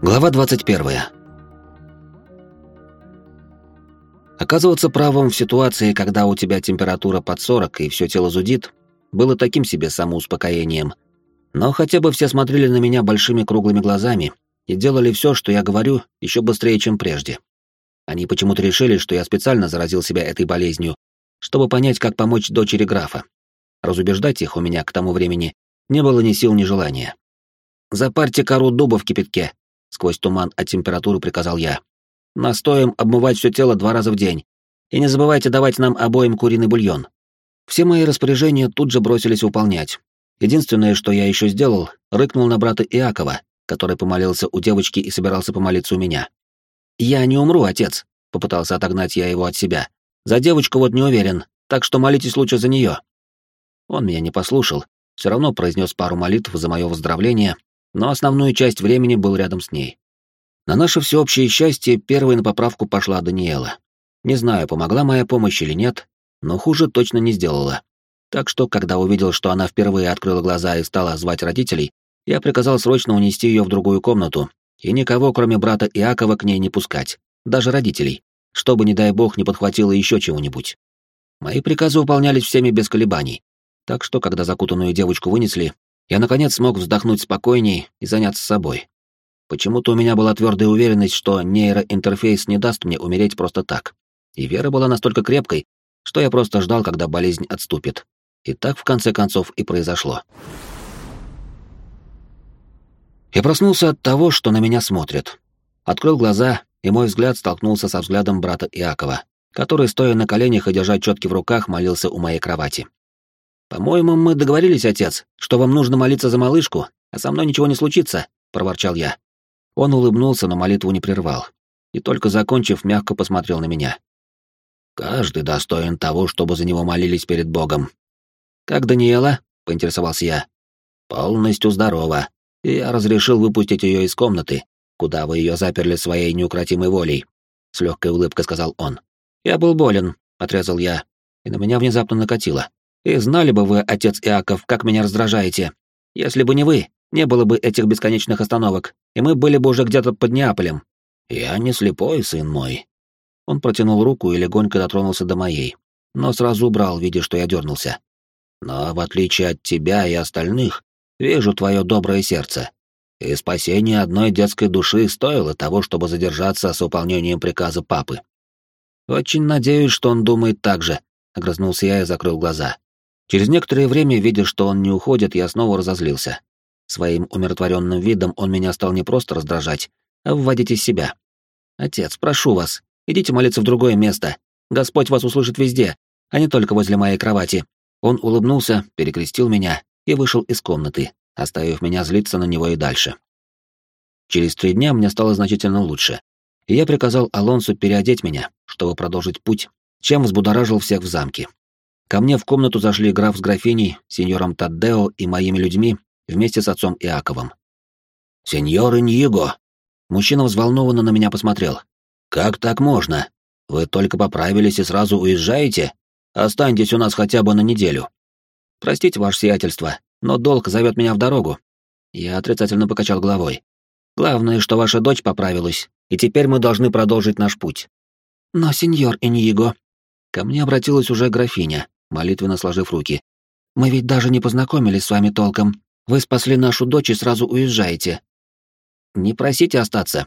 Глава 21. Оказываться правым в ситуации, когда у тебя температура под 40 и все тело зудит, было таким себе самоуспокоением. Но хотя бы все смотрели на меня большими круглыми глазами и делали все, что я говорю, еще быстрее, чем прежде. Они почему-то решили, что я специально заразил себя этой болезнью, чтобы понять, как помочь дочери графа. Разубеждать их у меня к тому времени не было ни сил, ни желания. «Запарьте кору дуба в кипятке», — сквозь туман от температуры приказал я. «Настоем обмывать все тело два раза в день. И не забывайте давать нам обоим куриный бульон». Все мои распоряжения тут же бросились выполнять. Единственное, что я еще сделал, рыкнул на брата Иакова, который помолился у девочки и собирался помолиться у меня. «Я не умру, отец», — попытался отогнать я его от себя. «За девочку вот не уверен, так что молитесь лучше за нее». Он меня не послушал, все равно произнес пару молитв за мое выздоровление но основную часть времени был рядом с ней. На наше всеобщее счастье первой на поправку пошла Даниэла. Не знаю, помогла моя помощь или нет, но хуже точно не сделала. Так что, когда увидел, что она впервые открыла глаза и стала звать родителей, я приказал срочно унести ее в другую комнату и никого, кроме брата Иакова, к ней не пускать, даже родителей, чтобы, не дай бог, не подхватило еще чего-нибудь. Мои приказы выполнялись всеми без колебаний, так что, когда закутанную девочку вынесли, я наконец смог вздохнуть спокойней и заняться собой. Почему-то у меня была твердая уверенность, что нейроинтерфейс не даст мне умереть просто так. И вера была настолько крепкой, что я просто ждал, когда болезнь отступит. И так в конце концов и произошло. Я проснулся от того, что на меня смотрят. Открыл глаза, и мой взгляд столкнулся со взглядом брата Иакова, который, стоя на коленях и держа четки в руках, молился у моей кровати. «По-моему, мы договорились, отец, что вам нужно молиться за малышку, а со мной ничего не случится», — проворчал я. Он улыбнулся, но молитву не прервал. И только закончив, мягко посмотрел на меня. «Каждый достоин того, чтобы за него молились перед Богом». «Как Даниэла?» — поинтересовался я. «Полностью здорова, и я разрешил выпустить ее из комнаты, куда вы ее заперли своей неукротимой волей», — с легкой улыбкой сказал он. «Я был болен», — отрезал я, и на меня внезапно накатило. И знали бы вы, отец Иаков, как меня раздражаете. Если бы не вы, не было бы этих бесконечных остановок, и мы были бы уже где-то под Неаполем. Я не слепой, сын мой. Он протянул руку и легонько дотронулся до моей, но сразу убрал, видя, что я дернулся. Но в отличие от тебя и остальных, вижу твое доброе сердце. И спасение одной детской души стоило того, чтобы задержаться с выполнением приказа папы. Очень надеюсь, что он думает так же, огрызнулся я и закрыл глаза. Через некоторое время, видя, что он не уходит, я снова разозлился. Своим умиротворенным видом он меня стал не просто раздражать, а вводить из себя. «Отец, прошу вас, идите молиться в другое место. Господь вас услышит везде, а не только возле моей кровати». Он улыбнулся, перекрестил меня и вышел из комнаты, оставив меня злиться на него и дальше. Через три дня мне стало значительно лучше, и я приказал Алонсу переодеть меня, чтобы продолжить путь, чем взбудоражил всех в замке. Ко мне в комнату зашли граф с графиней, сеньором Таддео и моими людьми вместе с отцом Иаковом. «Сеньор Иньего!» Мужчина взволнованно на меня посмотрел. «Как так можно? Вы только поправились и сразу уезжаете? Останьтесь у нас хотя бы на неделю». «Простите, ваше сиятельство, но долг зовет меня в дорогу». Я отрицательно покачал головой. «Главное, что ваша дочь поправилась, и теперь мы должны продолжить наш путь». «Но, сеньор Иньего...» Ко мне обратилась уже графиня, молитвенно сложив руки. «Мы ведь даже не познакомились с вами толком. Вы спасли нашу дочь и сразу уезжаете». «Не просите остаться.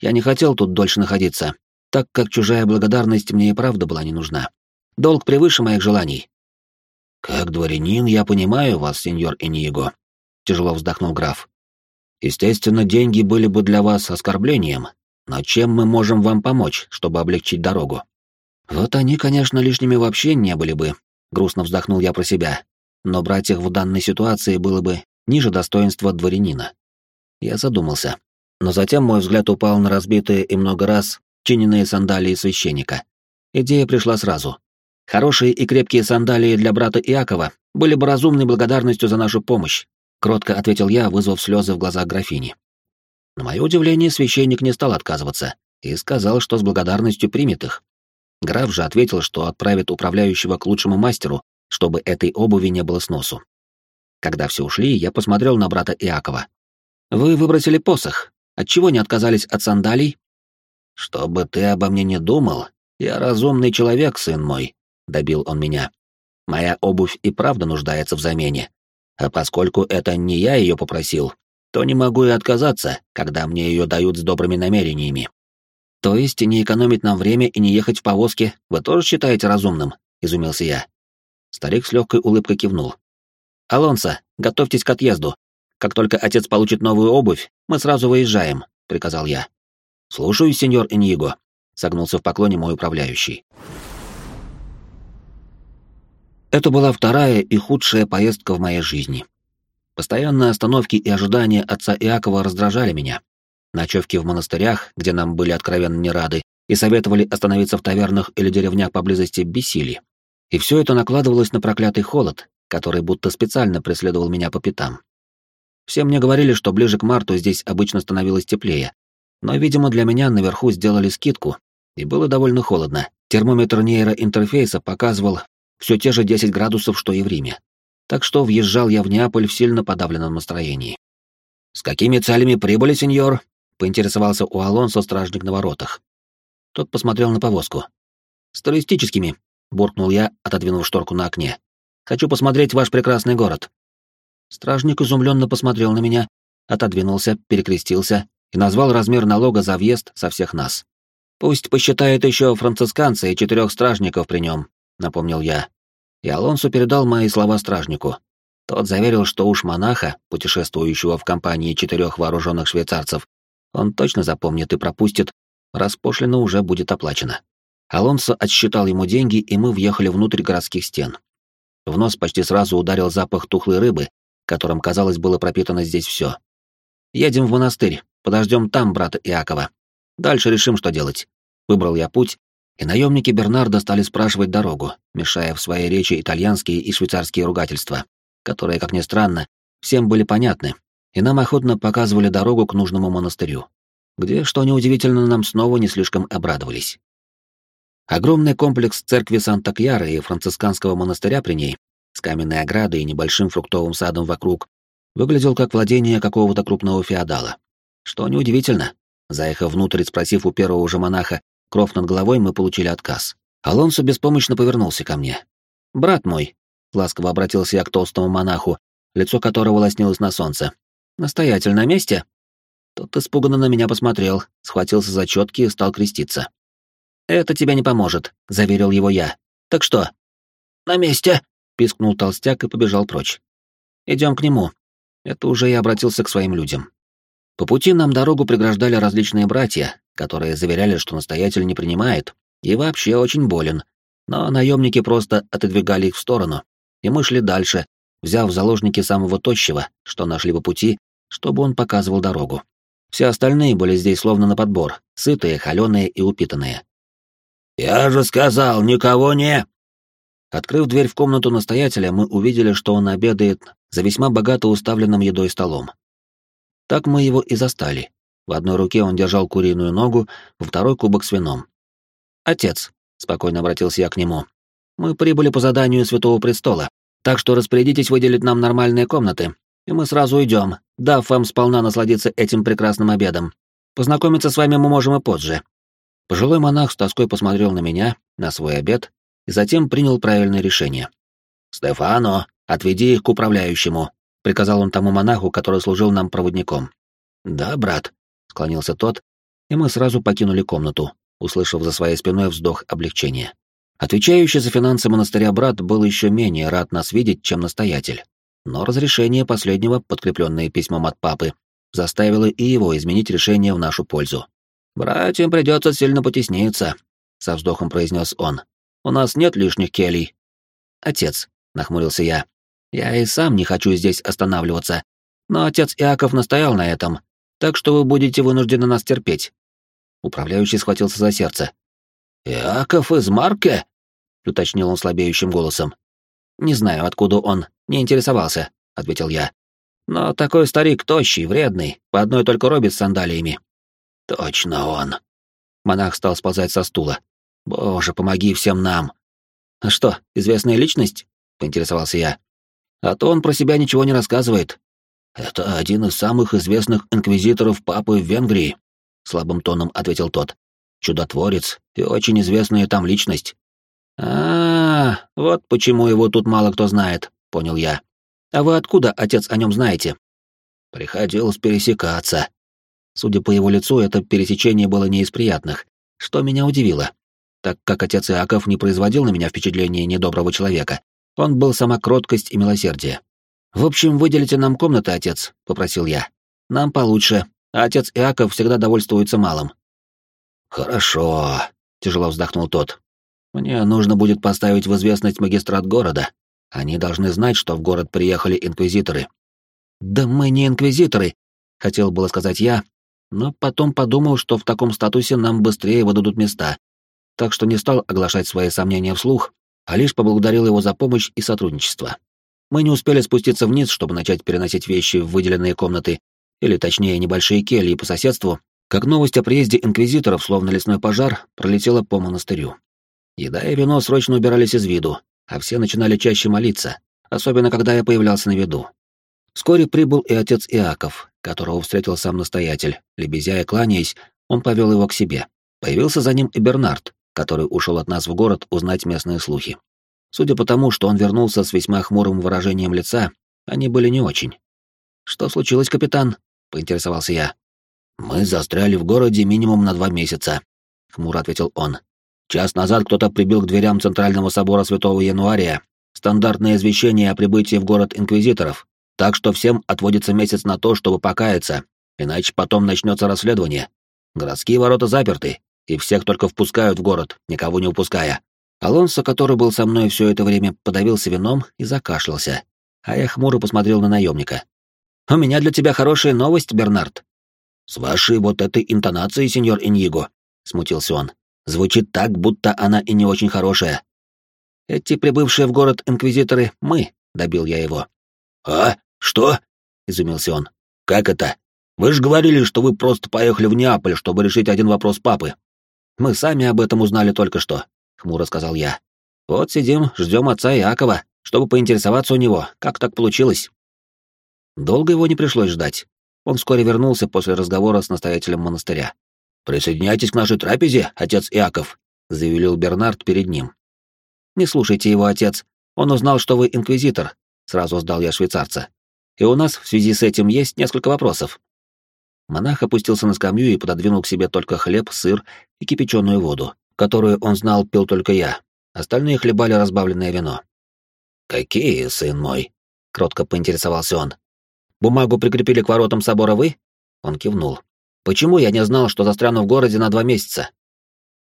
Я не хотел тут дольше находиться, так как чужая благодарность мне и правда была не нужна. Долг превыше моих желаний». «Как дворянин я понимаю вас, сеньор Иниего», — тяжело вздохнул граф. «Естественно, деньги были бы для вас оскорблением, но чем мы можем вам помочь, чтобы облегчить дорогу?» «Вот они, конечно, лишними вообще не были бы», грустно вздохнул я про себя. Но брать их в данной ситуации было бы ниже достоинства дворянина. Я задумался. Но затем мой взгляд упал на разбитые и много раз чиненные сандалии священника. Идея пришла сразу. Хорошие и крепкие сандалии для брата Иакова были бы разумной благодарностью за нашу помощь, кротко ответил я, вызвав слезы в глазах графини. На мое удивление, священник не стал отказываться и сказал, что с благодарностью примет их. Граф же ответил, что отправит управляющего к лучшему мастеру, чтобы этой обуви не было сносу. Когда все ушли, я посмотрел на брата Иакова. «Вы выбросили посох. Отчего не отказались от сандалий? Чтобы ты обо мне не думал, я разумный человек, сын мой, добил он меня. Моя обувь и правда нуждается в замене. А поскольку это не я ее попросил, то не могу и отказаться, когда мне ее дают с добрыми намерениями. То есть не экономить нам время и не ехать в повозке вы тоже считаете разумным? изумился я. Старик с легкой улыбкой кивнул. Алонсо, готовьтесь к отъезду. Как только отец получит новую обувь, мы сразу выезжаем, приказал я. Слушаюсь, сеньор Иньего, согнулся в поклоне мой управляющий. Это была вторая и худшая поездка в моей жизни. Постоянные остановки и ожидания отца Иакова раздражали меня. Ночевки в монастырях, где нам были откровенно не рады, и советовали остановиться в тавернах или деревнях поблизости, бесили. И все это накладывалось на проклятый холод, который будто специально преследовал меня по пятам. Все мне говорили, что ближе к марту здесь обычно становилось теплее, но, видимо, для меня наверху сделали скидку, и было довольно холодно. Термометр нейроинтерфейса показывал все те же 10 градусов, что и в Риме. Так что въезжал я в Неаполь в сильно подавленном настроении. «С какими целями прибыли, сеньор?» — поинтересовался у Алонсо стражник на воротах. Тот посмотрел на повозку. «С туристическими», — буркнул я, отодвинув шторку на окне. «Хочу посмотреть ваш прекрасный город». Стражник изумленно посмотрел на меня, отодвинулся, перекрестился и назвал размер налога за въезд со всех нас. «Пусть посчитает еще францисканца и четырех стражников при нем», — напомнил я. И Алонсо передал мои слова стражнику. Тот заверил, что уж монаха, путешествующего в компании четырех вооруженных швейцарцев, он точно запомнит и пропустит, раз пошлина уже будет оплачена. Алонсо отсчитал ему деньги, и мы въехали внутрь городских стен. В нос почти сразу ударил запах тухлой рыбы, которым, казалось, было пропитано здесь все. «Едем в монастырь, подождем там брата Иакова. Дальше решим, что делать». Выбрал я путь, и наемники Бернарда стали спрашивать дорогу, мешая в своей речи итальянские и швейцарские ругательства, которые, как ни странно, всем были понятны, и нам охотно показывали дорогу к нужному монастырю, где, что неудивительно, нам снова не слишком обрадовались. Огромный комплекс церкви Санта-Кьяра и францисканского монастыря при ней, с каменной оградой и небольшим фруктовым садом вокруг, выглядел как владение какого-то крупного феодала. Что неудивительно, заехав внутрь и спросив у первого же монаха, кров над головой, мы получили отказ. Алонсо беспомощно повернулся ко мне. «Брат мой», — ласково обратился я к толстому монаху, лицо которого лоснилось на солнце. «Настоятель на месте?» Тот испуганно на меня посмотрел, схватился за четки и стал креститься. «Это тебе не поможет», — заверил его я. «Так что?» «На месте», — пискнул толстяк и побежал прочь. «Идем к нему». Это уже я обратился к своим людям. По пути нам дорогу преграждали различные братья, которые заверяли, что настоятель не принимает и вообще очень болен, но наемники просто отодвигали их в сторону, и мы шли дальше, взяв в заложники самого тощего, что нашли по пути, чтобы он показывал дорогу. Все остальные были здесь словно на подбор, сытые, холеные и упитанные. «Я же сказал, никого не...» Открыв дверь в комнату настоятеля, мы увидели, что он обедает за весьма богато уставленным едой столом. Так мы его и застали. В одной руке он держал куриную ногу, во второй — кубок с вином. «Отец», — спокойно обратился я к нему, — «мы прибыли по заданию Святого Престола, так что распорядитесь выделить нам нормальные комнаты, и мы сразу уйдем, дав вам сполна насладиться этим прекрасным обедом. Познакомиться с вами мы можем и позже». Пожилой монах с тоской посмотрел на меня, на свой обед, и затем принял правильное решение. «Стефано, отведи их к управляющему», — приказал он тому монаху, который служил нам проводником. «Да, брат», — склонился тот, и мы сразу покинули комнату, услышав за своей спиной вздох облегчения. Отвечающий за финансы монастыря брат был еще менее рад нас видеть, чем настоятель. Но разрешение последнего, подкрепленное письмом от папы, заставило и его изменить решение в нашу пользу. «Братьям придется сильно потесниться», — со вздохом произнес он. «У нас нет лишних келей». «Отец», — нахмурился я, — «я и сам не хочу здесь останавливаться, но отец Иаков настоял на этом, так что вы будете вынуждены нас терпеть». Управляющий схватился за сердце. «Иаков из Марке?» — уточнил он слабеющим голосом. «Не знаю, откуда он, не интересовался», — ответил я. «Но такой старик тощий, вредный, по одной только робе с сандалиями». «Точно он». Монах стал сползать со стула. «Боже, помоги всем нам!» «А что, известная личность?» — поинтересовался я. «А то он про себя ничего не рассказывает». «Это один из самых известных инквизиторов папы в Венгрии», — слабым тоном ответил тот. «Чудотворец и очень известная там личность». А, -а, а вот почему его тут мало кто знает», — понял я. «А вы откуда, отец, о нем знаете?» «Приходилось пересекаться». Судя по его лицу, это пересечение было не из приятных, что меня удивило, так как отец Иаков не производил на меня впечатления недоброго человека. Он был сама кроткость и милосердие. «В общем, выделите нам комнаты, отец», — попросил я. «Нам получше, а отец Иаков всегда довольствуется малым». «Хорошо», — тяжело вздохнул тот. «Мне нужно будет поставить в известность магистрат города. Они должны знать, что в город приехали инквизиторы». «Да мы не инквизиторы», — хотел было сказать я, но потом подумал, что в таком статусе нам быстрее выдадут места, так что не стал оглашать свои сомнения вслух, а лишь поблагодарил его за помощь и сотрудничество. Мы не успели спуститься вниз, чтобы начать переносить вещи в выделенные комнаты, или точнее небольшие кельи по соседству, как новость о приезде инквизиторов, словно лесной пожар, пролетела по монастырю. Еда и вино срочно убирались из виду, а все начинали чаще молиться, особенно когда я появлялся на виду. Вскоре прибыл и отец Иаков, которого встретил сам настоятель. Лебезя и кланяясь, он повел его к себе. Появился за ним и Бернард, который ушел от нас в город узнать местные слухи. Судя по тому, что он вернулся с весьма хмурым выражением лица, они были не очень. «Что случилось, капитан?» — поинтересовался я. «Мы застряли в городе минимум на два месяца», — хмуро ответил он. «Час назад кто-то прибил к дверям Центрального собора Святого Януария стандартное извещение о прибытии в город инквизиторов, так что всем отводится месяц на то, чтобы покаяться, иначе потом начнется расследование. Городские ворота заперты, и всех только впускают в город, никого не упуская. Алонсо, который был со мной все это время, подавился вином и закашлялся, а я хмуро посмотрел на наемника. «У меня для тебя хорошая новость, Бернард». «С вашей вот этой интонацией, сеньор Иньего», — смутился он. «Звучит так, будто она и не очень хорошая». «Эти прибывшие в город инквизиторы — мы», — добил я его. «А? Что?» — изумился он. «Как это? Вы же говорили, что вы просто поехали в Неаполь, чтобы решить один вопрос папы». «Мы сами об этом узнали только что хмуро сказал я. Вот сидим, ждем отца Иакова, чтобы поинтересоваться у него, как так получилось. Долго его не пришлось ждать. Он вскоре вернулся после разговора с настоятелем монастыря. «Присоединяйтесь к нашей трапезе, отец Иаков», — заявил Бернард перед ним. «Не слушайте его, отец. Он узнал, что вы инквизитор», — сразу сдал я швейцарца. «И у нас в связи с этим есть несколько вопросов». Монах опустился на скамью и пододвинул к себе только хлеб, сыр и кипяченую воду которую он знал, пил только я. Остальные хлебали разбавленное вино. «Какие, сын мой?» — кротко поинтересовался он. «Бумагу прикрепили к воротам собора вы?» Он кивнул. «Почему я не знал, что застряну в городе на два месяца?»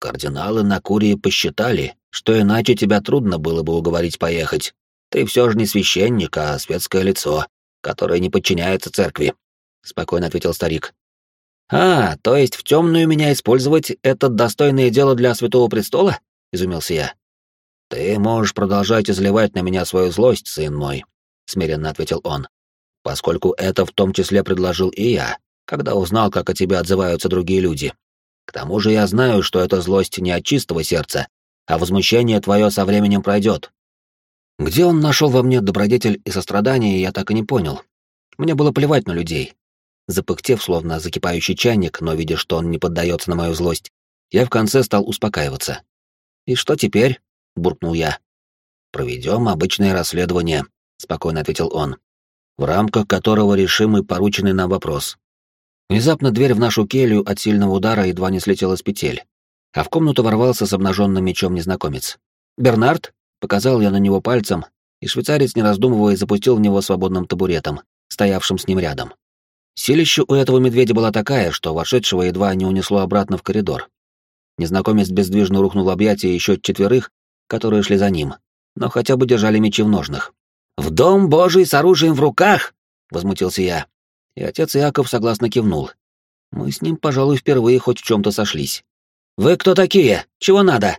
«Кардиналы на Курии посчитали, что иначе тебя трудно было бы уговорить поехать. Ты все же не священник, а светское лицо, которое не подчиняется церкви», — спокойно ответил старик. «А, то есть в темную меня использовать — это достойное дело для Святого Престола?» — изумился я. «Ты можешь продолжать изливать на меня свою злость, сын мой», — смиренно ответил он, «поскольку это в том числе предложил и я, когда узнал, как о тебе отзываются другие люди. К тому же я знаю, что эта злость не от чистого сердца, а возмущение твое со временем пройдет». Где он нашел во мне добродетель и сострадание, я так и не понял. Мне было плевать на людей, Запыхтев, словно закипающий чайник, но видя, что он не поддается на мою злость, я в конце стал успокаиваться. «И что теперь?» — буркнул я. «Проведем обычное расследование», — спокойно ответил он, в рамках которого решим и порученный нам вопрос. Внезапно дверь в нашу келью от сильного удара едва не слетела с петель, а в комнату ворвался с обнаженным мечом незнакомец. «Бернард?» — показал я на него пальцем, и швейцарец, не раздумывая, запустил в него свободным табуретом, стоявшим с ним рядом. Силища у этого медведя была такая, что вошедшего едва не унесло обратно в коридор. Незнакомец бездвижно рухнул в объятия еще четверых, которые шли за ним, но хотя бы держали мечи в ножнах. «В дом Божий с оружием в руках!» — возмутился я. И отец Иаков согласно кивнул. Мы с ним, пожалуй, впервые хоть в чем-то сошлись. «Вы кто такие? Чего надо?»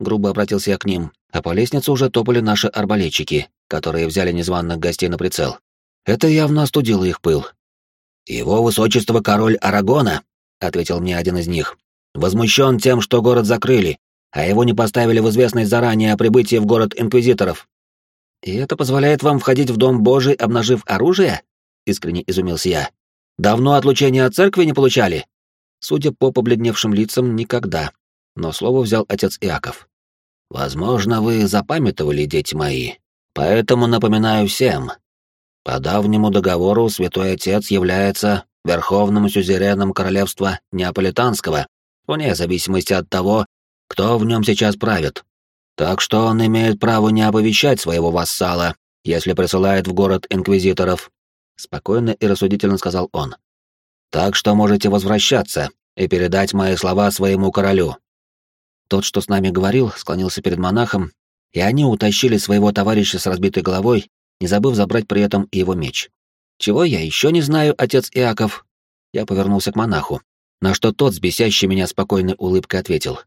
Грубо обратился я к ним, а по лестнице уже топали наши арбалетчики, которые взяли незваных гостей на прицел. Это явно остудило их пыл, «Его высочество король Арагона», — ответил мне один из них, — «возмущен тем, что город закрыли, а его не поставили в известность заранее о прибытии в город инквизиторов». «И это позволяет вам входить в Дом Божий, обнажив оружие?» Искренне изумился я. «Давно отлучения от церкви не получали?» Судя по побледневшим лицам, никогда. Но слово взял отец Иаков. «Возможно, вы запамятовали, дети мои. Поэтому напоминаю всем. По давнему договору Святой Отец является верховным сюзереном королевства Неаполитанского, вне зависимости от того, кто в нем сейчас правит. Так что он имеет право не оповещать своего вассала, если присылает в город инквизиторов, спокойно и рассудительно сказал он. Так что можете возвращаться и передать мои слова своему королю. Тот, что с нами говорил, склонился перед монахом, и они утащили своего товарища с разбитой головой, не забыв забрать при этом и его меч. Чего я еще не знаю, отец Иаков? Я повернулся к монаху, на что тот с бесящей меня спокойной улыбкой ответил.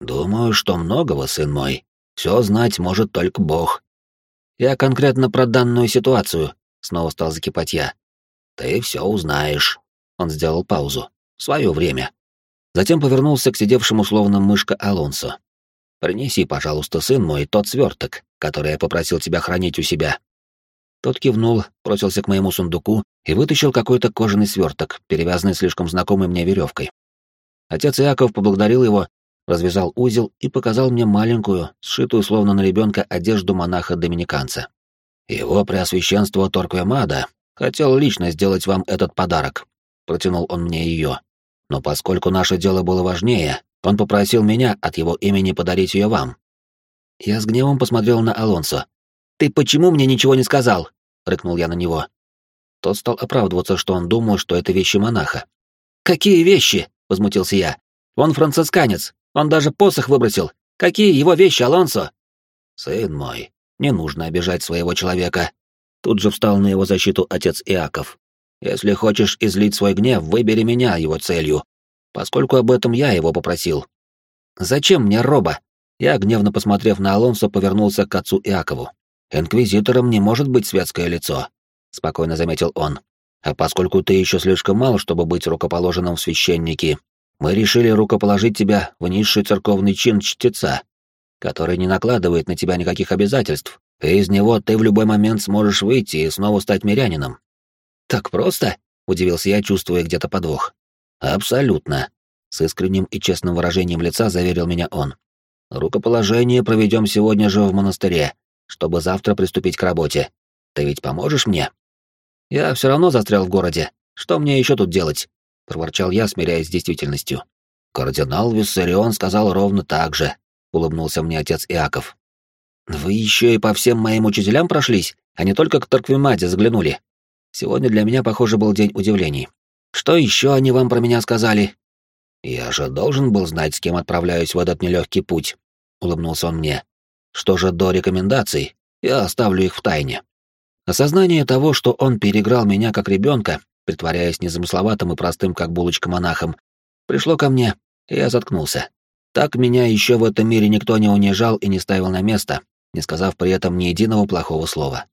«Думаю, что многого, сын мой. Все знать может только Бог». «Я конкретно про данную ситуацию», — снова стал закипать я. «Ты все узнаешь», — он сделал паузу. «В свое время». Затем повернулся к сидевшему словно мышка Алонсо. «Принеси, пожалуйста, сын мой, тот сверток, который я попросил тебя хранить у себя». Тот кивнул, бросился к моему сундуку и вытащил какой-то кожаный сверток, перевязанный слишком знакомой мне веревкой. Отец Иаков поблагодарил его развязал узел и показал мне маленькую, сшитую словно на ребенка одежду монаха-доминиканца. «Его преосвященство Торквемада хотел лично сделать вам этот подарок», — протянул он мне ее. «Но поскольку наше дело было важнее, он попросил меня от его имени подарить ее вам». Я с гневом посмотрел на Алонсо. «Ты почему мне ничего не сказал?» — рыкнул я на него. Тот стал оправдываться, что он думал, что это вещи монаха. «Какие вещи?» — возмутился я. «Он францисканец, он даже посох выбросил. Какие его вещи, Алонсо? Сын мой, не нужно обижать своего человека. Тут же встал на его защиту отец Иаков. Если хочешь излить свой гнев, выбери меня его целью, поскольку об этом я его попросил. Зачем мне роба? Я, гневно посмотрев на Алонсо, повернулся к отцу Иакову. Инквизитором не может быть светское лицо, спокойно заметил он. А поскольку ты еще слишком мал, чтобы быть рукоположенным в священники, мы решили рукоположить тебя в низший церковный чин чтеца, который не накладывает на тебя никаких обязательств, и из него ты в любой момент сможешь выйти и снова стать мирянином». «Так просто?» — удивился я, чувствуя где-то подвох. «Абсолютно», — с искренним и честным выражением лица заверил меня он. «Рукоположение проведем сегодня же в монастыре, чтобы завтра приступить к работе. Ты ведь поможешь мне?» «Я все равно застрял в городе. Что мне еще тут делать?» проворчал я, смиряясь с действительностью. Кардинал Виссарион сказал ровно так же, улыбнулся мне отец Иаков. Вы еще и по всем моим учителям прошлись, а не только к Торквемаде заглянули. Сегодня для меня, похоже, был день удивлений. Что еще они вам про меня сказали? Я же должен был знать, с кем отправляюсь в этот нелегкий путь, улыбнулся он мне. Что же до рекомендаций, я оставлю их в тайне. Осознание того, что он переиграл меня как ребенка, притворяясь незамысловатым и простым, как булочка монахом, пришло ко мне, и я заткнулся. Так меня еще в этом мире никто не унижал и не ставил на место, не сказав при этом ни единого плохого слова.